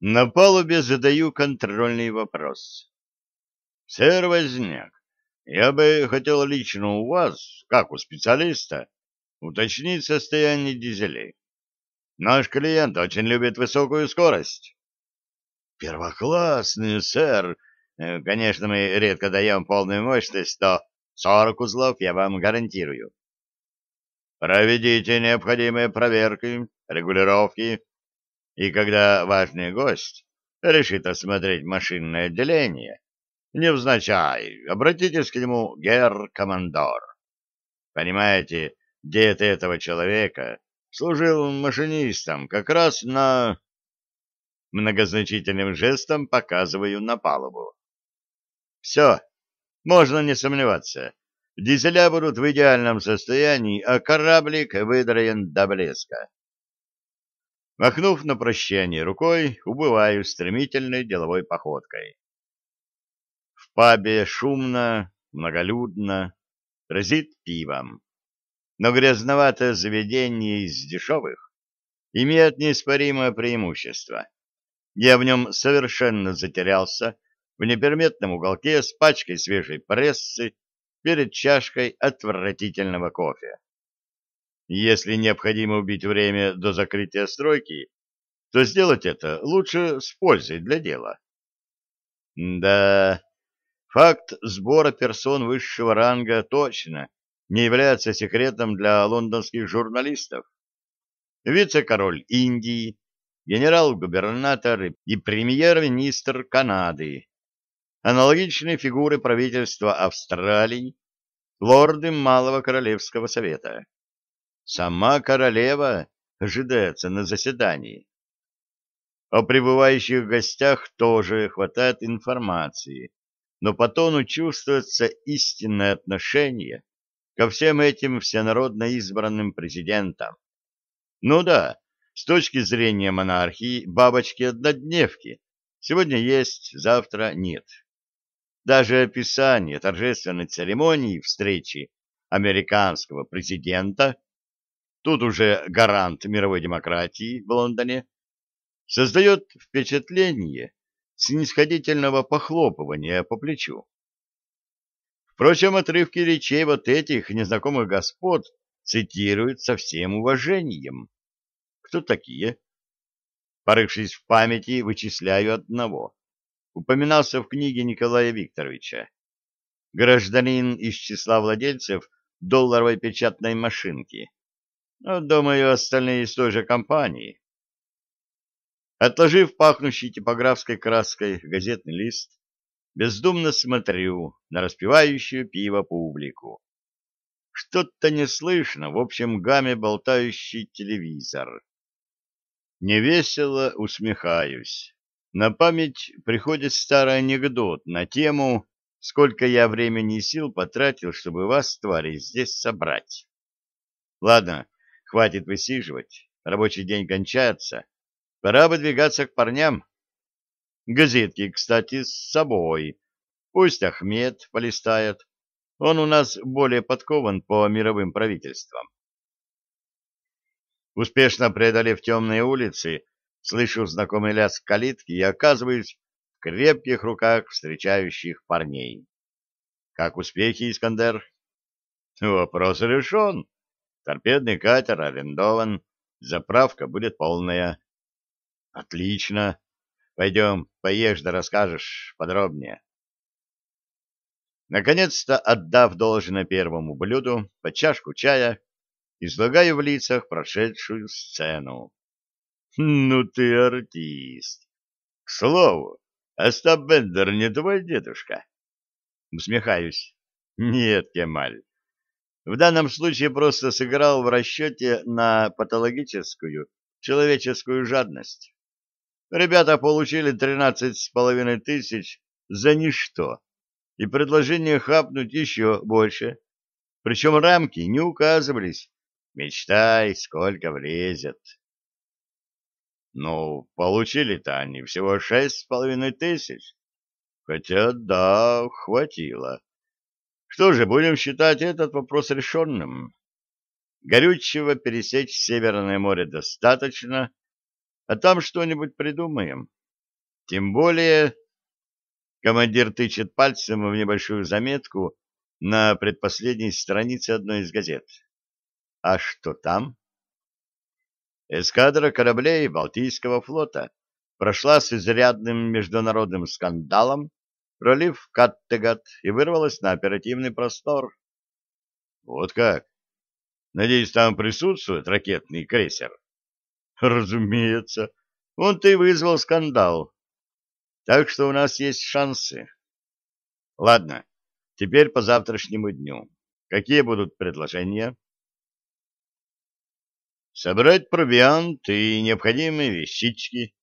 На палубе задаю контрольный вопрос. Сэр Возняк, я бы хотел лично у вас, как у специалиста, уточнить состояние дизелей. Наш клиент очень любит высокую скорость. Первоклассный, сэр. Э, конечно, мы редко даем полную мощность, но 40 узлов я вам гарантирую. Проведите необходимые проверки, регулировки, и когда важный гость решит осмотреть машинное отделение, невзначай, обратитесь к нему, гер-командор. Понимаете, дед этого человека служил машинистом как раз на... Многозначительным жестом показываю на палубу. Все, можно не сомневаться. Дизеля будут в идеальном состоянии, а кораблик выдроен до блеска. Махнув на прощание рукой, убываю стремительной деловой походкой. В пабе шумно, многолюдно, разит пивом. Но грязноватое заведение из дешевых имеет неиспоримое преимущество. Я в нем совершенно затерялся в неприметном уголке с пачкой свежей прессы перед чашкой отвратительного кофе. Если необходимо убить время до закрытия стройки, то сделать это лучше с пользой для дела. Да, факт сбора персон высшего ранга точно не является секретом для лондонских журналистов. Вице-король Индии, генерал-губернатор и премьер-министр Канады, аналогичные фигуры правительства Австралии, лорды Малого Королевского Совета. Сама королева ожидается на заседании. О прибывающих гостях тоже хватает информации, но по тону чувствуется истинное отношение ко всем этим всенародно избранным президентам. Ну да, с точки зрения монархии бабочки-однодневки сегодня есть, завтра нет. Даже описание торжественной церемонии встречи американского президента тут уже гарант мировой демократии в Лондоне, создает впечатление снисходительного похлопывания по плечу. Впрочем, отрывки речей вот этих незнакомых господ цитируют со всем уважением. Кто такие? Порывшись в памяти, вычисляю одного. Упоминался в книге Николая Викторовича. Гражданин из числа владельцев долларовой печатной машинки. Но, думаю, остальные из той же компании. Отложив пахнущий типографской краской газетный лист, бездумно смотрю на распивающую пиво публику. Что-то не слышно в общем гамме болтающий телевизор. Невесело усмехаюсь. На память приходит старый анекдот на тему, сколько я времени и сил потратил, чтобы вас, твари, здесь собрать. Ладно, Хватит высиживать, рабочий день кончается. Пора выдвигаться к парням. Газетки, кстати, с собой. Пусть Ахмед полистает. Он у нас более подкован по мировым правительствам. Успешно преодолев темные улицы, слышу знакомый лязг калитки и оказываюсь в крепких руках встречающих парней. Как успехи, Искандер? Вопрос решен. Торпедный катер арендован, заправка будет полная. Отлично. Пойдем, поешь да расскажешь подробнее. Наконец-то, отдав должное первому блюду, по чашку чая, излагаю в лицах прошедшую сцену. Ну ты артист. К слову, Остап Бендер не твой дедушка? Усмехаюсь. Нет, Кемаль, в данном случае просто сыграл в расчете на патологическую человеческую жадность. Ребята получили тринадцать с половиной тысяч за ничто и предложение хапнуть еще больше. Причем рамки не указывались. Мечтай, сколько влезет. Ну, получили-то они всего шесть с половиной тысяч. Хотя, да, хватило. Что же, будем считать этот вопрос решенным. Горючего пересечь Северное море достаточно, а там что-нибудь придумаем. Тем более командир тычет пальцем в небольшую заметку на предпоследней странице одной из газет. А что там? Эскадра кораблей Балтийского флота прошла с изрядным международным скандалом, пролив Каттегат и вырвалась на оперативный простор. Вот как? Надеюсь, там присутствует ракетный крейсер? Разумеется. Он-то и вызвал скандал. Так что у нас есть шансы. Ладно, теперь по завтрашнему дню. Какие будут предложения? Собрать провиант и необходимые вещички,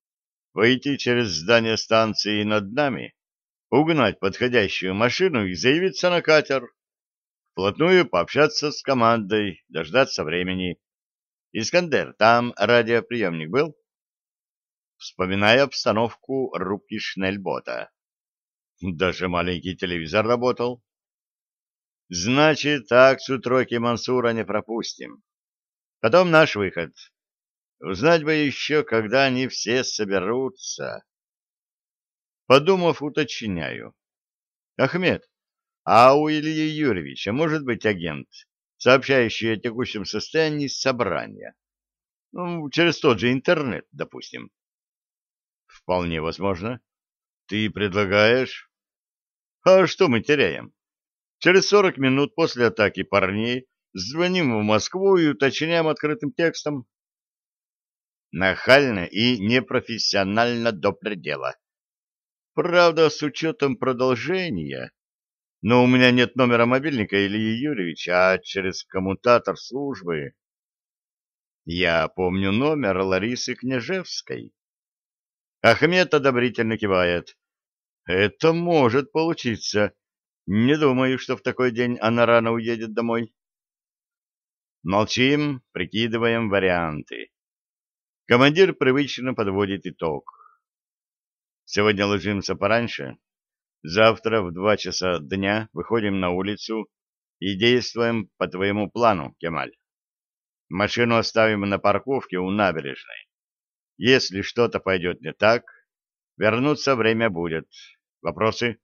выйти через здание станции над нами, угнать подходящую машину и заявиться на катер. Вплотную пообщаться с командой, дождаться времени. Искандер, там радиоприемник был? вспоминая обстановку рубки Шнельбота. Даже маленький телевизор работал. Значит, акцию тройки Мансура не пропустим. Потом наш выход. Узнать бы еще, когда они все соберутся. Подумав, уточняю. Ахмед, а у Ильи Юрьевича может быть агент, сообщающий о текущем состоянии собрания? Ну, через тот же интернет, допустим. Вполне возможно. Ты предлагаешь? А что мы теряем? Через сорок минут после атаки парней звоним в Москву и уточняем открытым текстом. Нахально и непрофессионально до предела. Правда, с учетом продолжения. Но у меня нет номера мобильника Ильи Юрьевича, а через коммутатор службы... Я помню номер Ларисы Княжевской. Ахмед одобрительно кивает. Это может получиться. Не думаю, что в такой день она рано уедет домой. Молчим, прикидываем варианты. Командир привычно подводит итог. Сегодня ложимся пораньше. Завтра в два часа дня выходим на улицу и действуем по твоему плану, Кемаль. Машину оставим на парковке у набережной. Если что-то пойдет не так, вернуться время будет. Вопросы?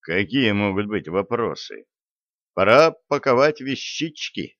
Какие могут быть вопросы? Пора паковать вещички.